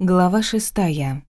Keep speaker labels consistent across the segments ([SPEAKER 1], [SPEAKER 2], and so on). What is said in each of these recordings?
[SPEAKER 1] Глава шестая.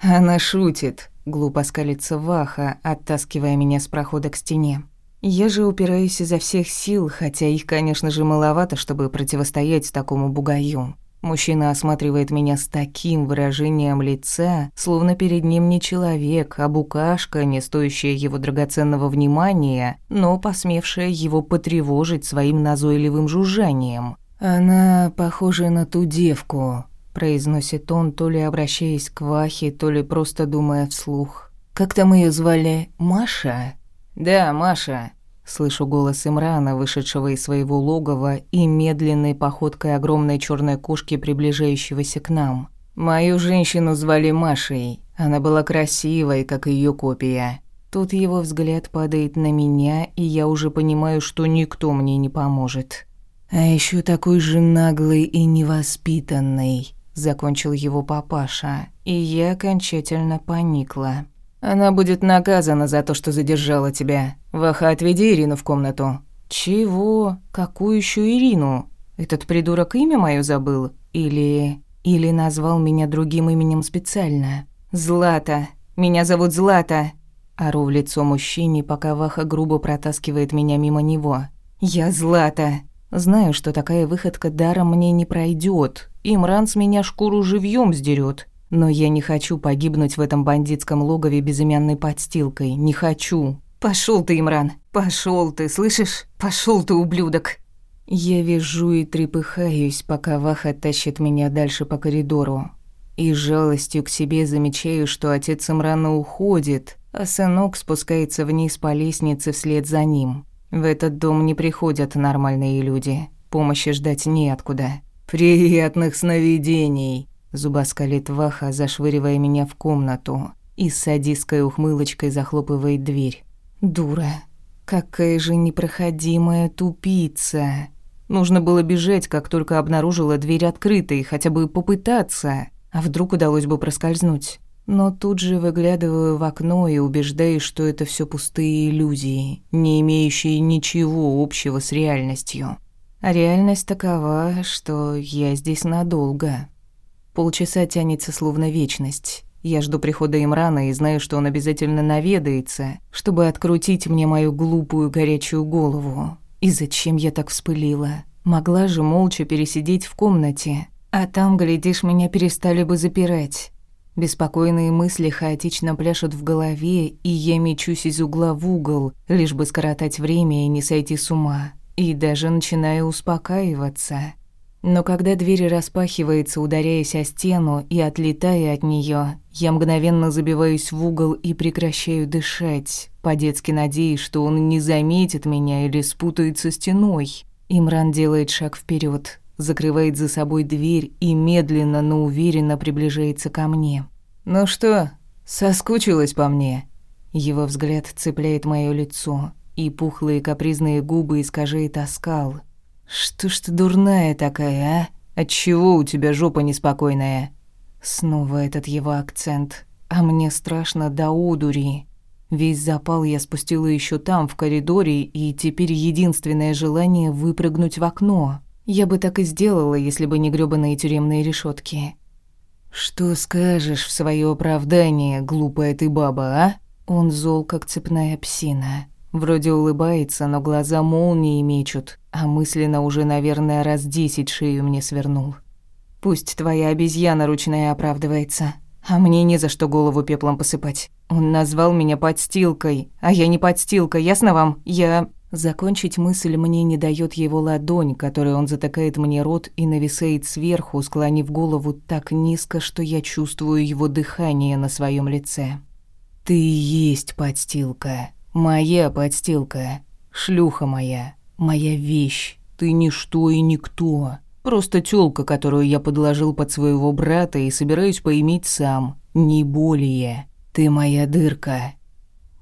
[SPEAKER 1] Она шутит, глупо скалится Ваха, оттаскивая меня с прохода к стене. Я же упираюсь изо всех сил, хотя их, конечно же, маловато, чтобы противостоять такому бугаю. Мужчина осматривает меня с таким выражением лица, словно перед ним не человек, а букашка, не стоящая его драгоценного внимания, но посмевшая его потревожить своим назойливым жужжанием. Она похожа на ту девку, произносит он, то ли обращаясь к Вахе, то ли просто думая вслух. «Как там ее звали? Маша?» «Да, Маша», — слышу голос Имрана, вышедшего из своего логова и медленной походкой огромной черной кошки, приближающегося к нам. «Мою женщину звали Машей. Она была красивой, как ее копия». Тут его взгляд падает на меня, и я уже понимаю, что никто мне не поможет. А еще такой же наглый и невоспитанный закончил его папаша, и я окончательно поникла. Она будет наказана за то, что задержала тебя. Ваха, отведи Ирину в комнату. Чего? Какую еще Ирину? Этот придурок имя мое забыл или или назвал меня другим именем специально? Злата. Меня зовут Злата. Ору в лицо мужчине, пока Ваха грубо протаскивает меня мимо него. Я Злата. Знаю, что такая выходка даром мне не пройдет. Имран с меня шкуру живьем сдерет. Но я не хочу погибнуть в этом бандитском логове безымянной подстилкой. Не хочу. Пошел ты, Имран. Пошел ты, слышишь? Пошел ты, ублюдок. Я вижу и трепыхаюсь, пока Ваха тащит меня дальше по коридору. И жалостью к себе замечаю, что отец Имрана уходит, а сынок спускается вниз по лестнице вслед за ним. В этот дом не приходят нормальные люди. Помощи ждать неоткуда. «Приятных сновидений!» Зубоскалит Ваха, зашвыривая меня в комнату и с садистской ухмылочкой захлопывает дверь. «Дура! Какая же непроходимая тупица!» Нужно было бежать, как только обнаружила дверь открытой, хотя бы попытаться. А вдруг удалось бы проскользнуть? Но тут же выглядываю в окно и убеждаюсь, что это все пустые иллюзии, не имеющие ничего общего с реальностью. А реальность такова, что я здесь надолго. Полчаса тянется словно вечность. Я жду прихода Имрана и знаю, что он обязательно наведается, чтобы открутить мне мою глупую горячую голову. И зачем я так вспылила? Могла же молча пересидеть в комнате. А там, глядишь, меня перестали бы запирать. Беспокойные мысли хаотично пляшут в голове, и я мечусь из угла в угол, лишь бы скоротать время и не сойти с ума. И даже начинаю успокаиваться. Но когда дверь распахивается, ударяясь о стену и отлетая от нее, я мгновенно забиваюсь в угол и прекращаю дышать, по-детски надеясь, что он не заметит меня или спутается стеной. Имран делает шаг вперед, закрывает за собой дверь и медленно, но уверенно приближается ко мне. «Ну что, соскучилась по мне?» Его взгляд цепляет моё лицо, и пухлые капризные губы искажает оскал. «Что ж ты дурная такая, а? Отчего у тебя жопа неспокойная?» Снова этот его акцент. А мне страшно до удури. Весь запал я спустила еще там, в коридоре, и теперь единственное желание выпрыгнуть в окно. Я бы так и сделала, если бы не грёбаные тюремные решетки. «Что скажешь в своё оправдание, глупая ты баба, а?» Он зол, как цепная псина. Вроде улыбается, но глаза молнии мечут, а мысленно уже, наверное, раз десять шею мне свернул. «Пусть твоя обезьяна ручная оправдывается, а мне не за что голову пеплом посыпать. Он назвал меня подстилкой, а я не подстилка, ясно вам? Я...» Закончить мысль мне не дает его ладонь, которой он затыкает мне рот и нависает сверху, склонив голову так низко, что я чувствую его дыхание на своем лице. «Ты есть подстилка. Моя подстилка. Шлюха моя. Моя вещь. Ты ничто и никто. Просто тёлка, которую я подложил под своего брата и собираюсь поиметь сам. Не более. Ты моя дырка».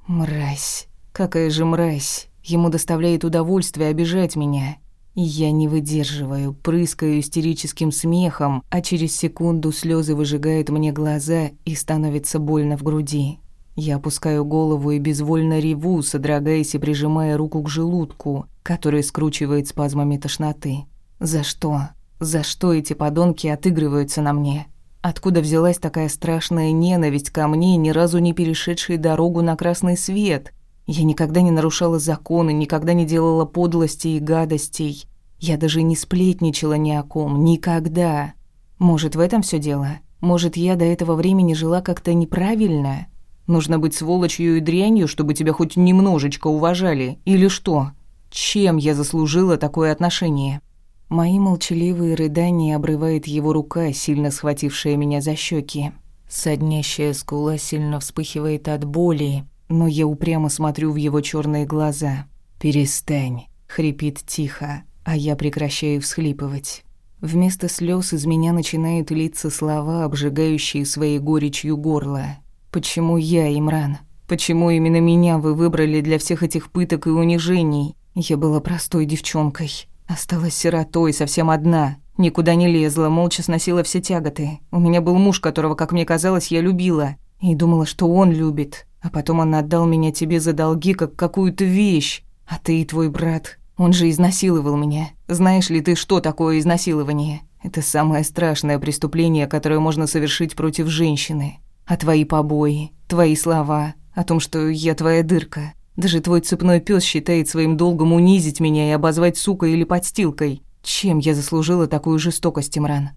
[SPEAKER 1] «Мразь. Какая же мразь. Ему доставляет удовольствие обижать меня. Я не выдерживаю, прыскаю истерическим смехом, а через секунду слезы выжигают мне глаза и становится больно в груди. Я опускаю голову и безвольно реву, содрогаясь и прижимая руку к желудку, который скручивает спазмами тошноты. За что? За что эти подонки отыгрываются на мне? Откуда взялась такая страшная ненависть ко мне, ни разу не перешедшей дорогу на красный свет? Я никогда не нарушала законы, никогда не делала подлостей и гадостей. Я даже не сплетничала ни о ком, никогда. Может, в этом все дело? Может, я до этого времени жила как-то неправильно? Нужно быть сволочью и дрянью, чтобы тебя хоть немножечко уважали? Или что? Чем я заслужила такое отношение? Мои молчаливые рыдания обрывает его рука, сильно схватившая меня за щеки. Соднящая скула сильно вспыхивает от боли, но я упрямо смотрю в его черные глаза. «Перестань», — хрипит тихо, а я прекращаю всхлипывать. Вместо слез из меня начинают литься слова, обжигающие своей горечью горло. «Почему я, Имран? Почему именно меня вы выбрали для всех этих пыток и унижений? Я была простой девчонкой, Осталась сиротой, совсем одна. Никуда не лезла, молча сносила все тяготы. У меня был муж, которого, как мне казалось, я любила. И думала, что он любит. А потом он отдал меня тебе за долги, как какую-то вещь. А ты и твой брат. Он же изнасиловал меня. Знаешь ли ты, что такое изнасилование? Это самое страшное преступление, которое можно совершить против женщины. А твои побои, твои слова о том, что я твоя дырка, даже твой цепной пес считает своим долгом унизить меня и обозвать сукой или подстилкой. Чем я заслужила такую жестокость, Имран?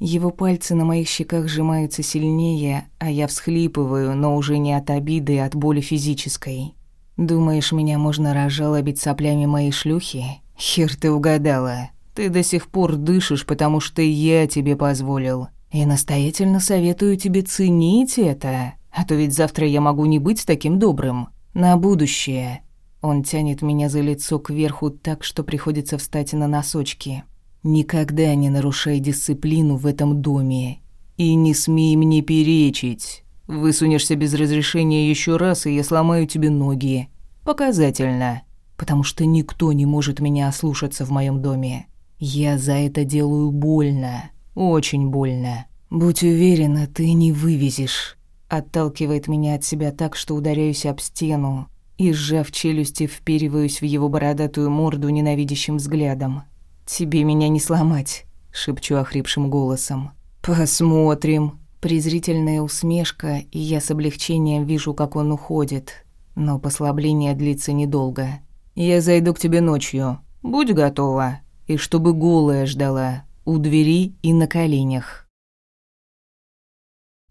[SPEAKER 1] Его пальцы на моих щеках сжимаются сильнее, а я всхлипываю, но уже не от обиды, а от боли физической. Думаешь, меня можно разжалобить соплями моей шлюхи? Хер ты угадала. Ты до сих пор дышишь, потому что я тебе позволил. И настоятельно советую тебе ценить это, а то ведь завтра я могу не быть таким добрым. На будущее. Он тянет меня за лицо кверху так, что приходится встать на носочки. Никогда не нарушай дисциплину в этом доме. И не смей мне перечить. Высунешься без разрешения еще раз, и я сломаю тебе ноги. Показательно. Потому что никто не может меня ослушаться в моем доме. Я за это делаю больно. Очень больно. Будь уверена, ты не вывезешь. Отталкивает меня от себя так, что ударяюсь об стену и, сжав челюсти, впериваюсь в его бородатую морду ненавидящим взглядом. «Тебе меня не сломать», — шепчу охрипшим голосом. «Посмотрим». Презрительная усмешка, и я с облегчением вижу, как он уходит. Но послабление длится недолго. «Я зайду к тебе ночью. Будь готова. И чтобы голая ждала. У двери и на коленях».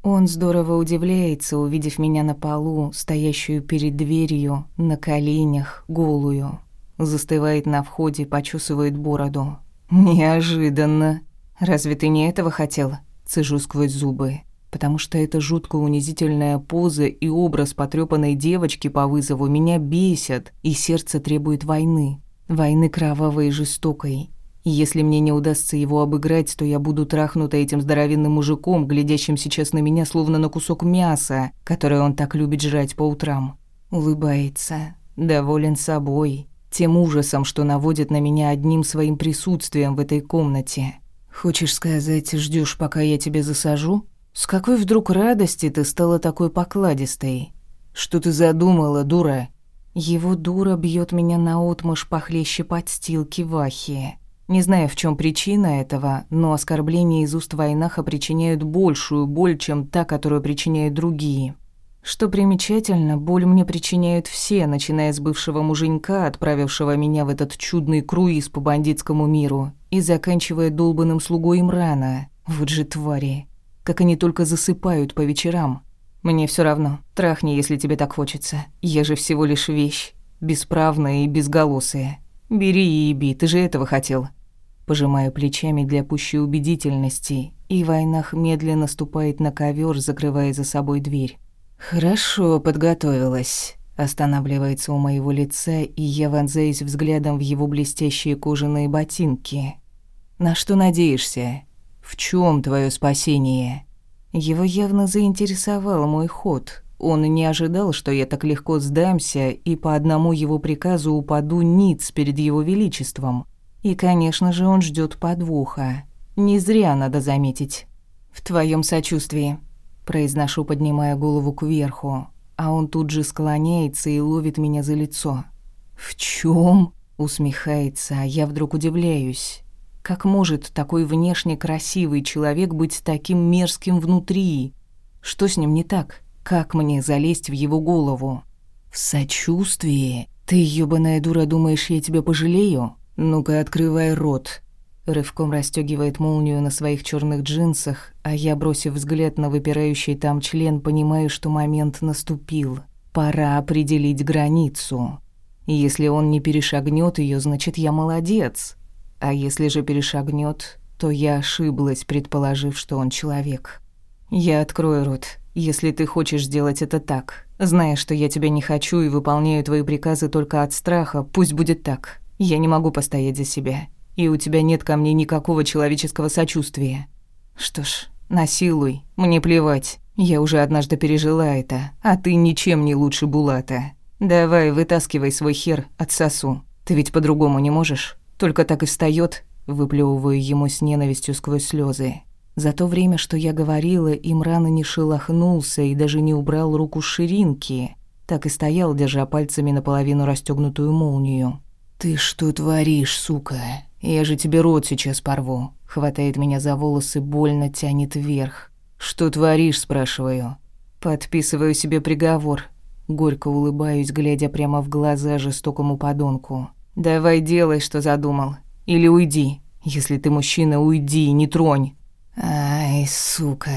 [SPEAKER 1] Он здорово удивляется, увидев меня на полу, стоящую перед дверью, на коленях, голую. Застывает на входе, почесывает бороду. «Неожиданно. Разве ты не этого хотел?» Цежу сквозь зубы. Потому что эта жутко унизительная поза и образ потрёпанной девочки по вызову меня бесят, и сердце требует войны. Войны кровавой и жестокой, и если мне не удастся его обыграть, то я буду трахнута этим здоровенным мужиком, глядящим сейчас на меня словно на кусок мяса, которое он так любит жрать по утрам. Улыбается, доволен собой, тем ужасом, что наводит на меня одним своим присутствием в этой комнате. Хочешь сказать, ждешь, пока я тебя засажу? С какой вдруг радости ты стала такой покладистой? Что ты задумала, дура? Его дура бьет меня наотмашь похлеще подстилки Вахи. Не знаю, в чем причина этого, но оскорбления из уст Войнаха причиняют большую боль, чем та, которую причиняют другие. Что примечательно, боль мне причиняют все, начиная с бывшего муженька, отправившего меня в этот чудный круиз по бандитскому миру, и заканчивая долбанным слугой Имрана. Вот же твари. Как они только засыпают по вечерам. Мне все равно. Трахни, если тебе так хочется. Я же всего лишь вещь. Бесправная и безголосая. Бери и еби, ты же этого хотел. Пожимаю плечами для пущей убедительности, и Войнах медленно ступает на ковер, закрывая за собой дверь. «Хорошо подготовилась», — останавливается у моего лица, и я вонзаюсь взглядом в его блестящие кожаные ботинки. «На что надеешься? В чем твое спасение?» Его явно заинтересовал мой ход. Он не ожидал, что я так легко сдамся и по одному его приказу упаду ниц перед его величеством. И, конечно же, он ждет подвоха. Не зря, надо заметить. В твоем сочувствии. Произношу, поднимая голову кверху, а он тут же склоняется и ловит меня за лицо. В чем? усмехается, а я вдруг удивляюсь. Как может такой внешне красивый человек быть таким мерзким внутри? Что с ним не так? Как мне залезть в его голову? В сочувствии? Ты, ёбаная дура, думаешь, я тебя пожалею? Ну-ка, открывай рот. Рывком расстёгивает молнию на своих черных джинсах, а я, бросив взгляд на выпирающий там член, понимаю, что момент наступил. Пора определить границу. Если он не перешагнет ее, значит, я молодец. А если же перешагнет, то я ошиблась, предположив, что он человек. Я открою рот, если ты хочешь сделать это так. Зная, что я тебя не хочу и выполняю твои приказы только от страха, пусть будет так. Я не могу постоять за себя. И у тебя нет ко мне никакого человеческого сочувствия. Что ж, насилуй, мне плевать. Я уже однажды пережила это, а ты ничем не лучше Булата. Давай, вытаскивай свой хер от сосу. Ты ведь по-другому не можешь. Только так и встаёт, выплёвываю ему с ненавистью сквозь слёзы. За то время, что я говорила, Имран не шелохнулся и даже не убрал руку с ширинки. Так и стоял, держа пальцами наполовину расстёгнутую молнию. «Ты что творишь, сука? Я же тебе рот сейчас порву». Хватает меня за волосы, больно тянет вверх. «Что творишь?» – спрашиваю. Подписываю себе приговор. Горько улыбаюсь, глядя прямо в глаза жестокому подонку. «Давай делай, что задумал. Или уйди. Если ты мужчина, уйди, не тронь». «Ай, сука!»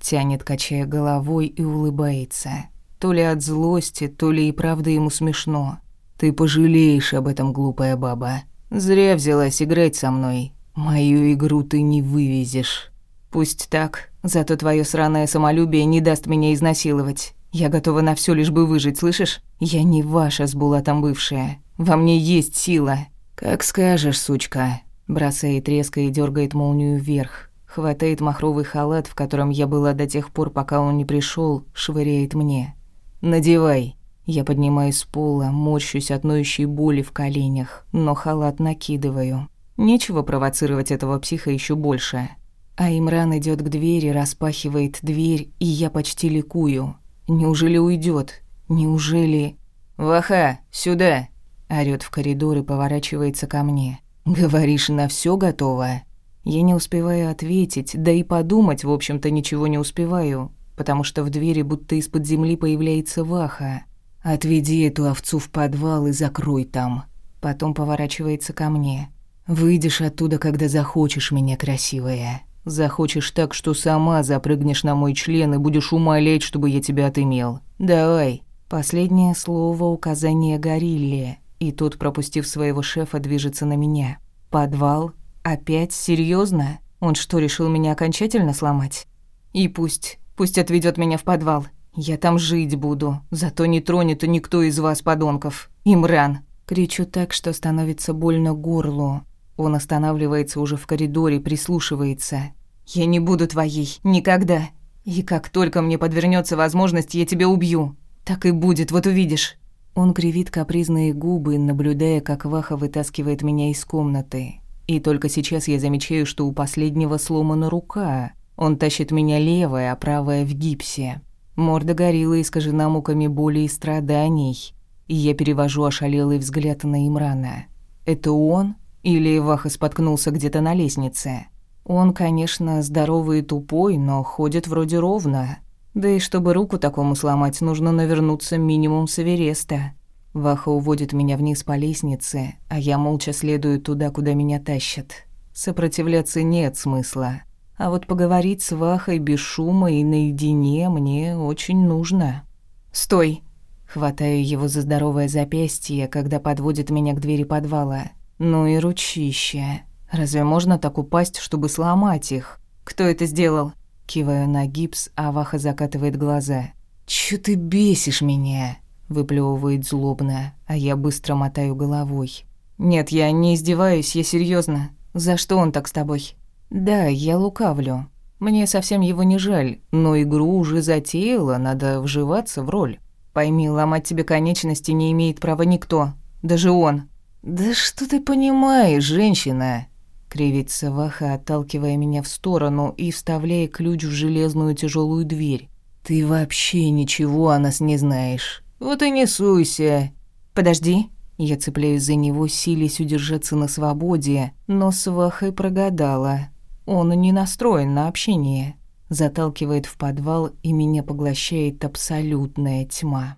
[SPEAKER 1] Тянет, качая головой и улыбается. То ли от злости, то ли и правда ему смешно. «Ты пожалеешь об этом, глупая баба. Зря взялась играть со мной. Мою игру ты не вывезешь». «Пусть так, зато твое сраное самолюбие не даст меня изнасиловать. Я готова на все, лишь бы выжить, слышишь? Я не ваша с Булатом бывшая. Во мне есть сила. Как скажешь, сучка. Бросает резко и дергает молнию вверх. Хватает махровый халат, в котором я была до тех пор, пока он не пришел, швыряет мне. «Надевай». Я поднимаюсь с пола, морщусь от ноющей боли в коленях, но халат накидываю. Нечего провоцировать этого психа еще больше. А Имран идет к двери, распахивает дверь, и я почти ликую. Неужели уйдет? Неужели... «Ваха, сюда!» Орёт в коридор и поворачивается ко мне. «Говоришь, на все готово?» Я не успеваю ответить, да и подумать, в общем-то, ничего не успеваю, потому что в двери будто из-под земли появляется Ваха. «Отведи эту овцу в подвал и закрой там». Потом поворачивается ко мне. «Выйдешь оттуда, когда захочешь меня, красивая. Захочешь так, что сама запрыгнешь на мой член и будешь умолять, чтобы я тебя отымел. Давай». Последнее слово указание горилле и тот, пропустив своего шефа, движется на меня. Подвал? Опять? Серьезно? Он что, решил меня окончательно сломать? И пусть, пусть отведет меня в подвал. Я там жить буду, зато не тронет никто из вас, подонков. Имран. Кричу так, что становится больно горлу. Он останавливается уже в коридоре, прислушивается. «Я не буду твоей. Никогда. И как только мне подвернется возможность, я тебя убью. Так и будет, вот увидишь». Он кривит капризные губы, наблюдая, как Ваха вытаскивает меня из комнаты. И только сейчас я замечаю, что у последнего сломана рука. Он тащит меня левая, а правая в гипсе. Морда горила искажена муками боли и страданий. И я перевожу ошалелый взгляд на Имрана. Это он? Или Ваха споткнулся где-то на лестнице? Он, конечно, здоровый и тупой, но ходит вроде ровно. Да и чтобы руку такому сломать, нужно навернуться минимум с Эвереста. Ваха уводит меня вниз по лестнице, а я молча следую туда, куда меня тащат. Сопротивляться нет смысла. А вот поговорить с Вахой без шума и наедине мне очень нужно. «Стой!» Хватаю его за здоровое запястье, когда подводит меня к двери подвала. Ну и ручище. Разве можно так упасть, чтобы сломать их? Кто это сделал? Киваю на гипс, а Ваха закатывает глаза. «Чё ты бесишь меня?» Выплёвывает злобно, а я быстро мотаю головой. «Нет, я не издеваюсь, я серьёзно. За что он так с тобой?» «Да, я лукавлю. Мне совсем его не жаль, но игру уже затеяла, надо вживаться в роль. Пойми, ломать тебе конечности не имеет права никто, даже он». «Да что ты понимаешь, женщина?» Кривится Ваха, отталкивая меня в сторону и вставляя ключ в железную тяжелую дверь. «Ты вообще ничего о нас не знаешь. Вот и не суйся». «Подожди». Я цепляюсь за него, силясь удержаться на свободе, но с Вахой прогадала. Он не настроен на общение. Заталкивает в подвал, и меня поглощает абсолютная тьма.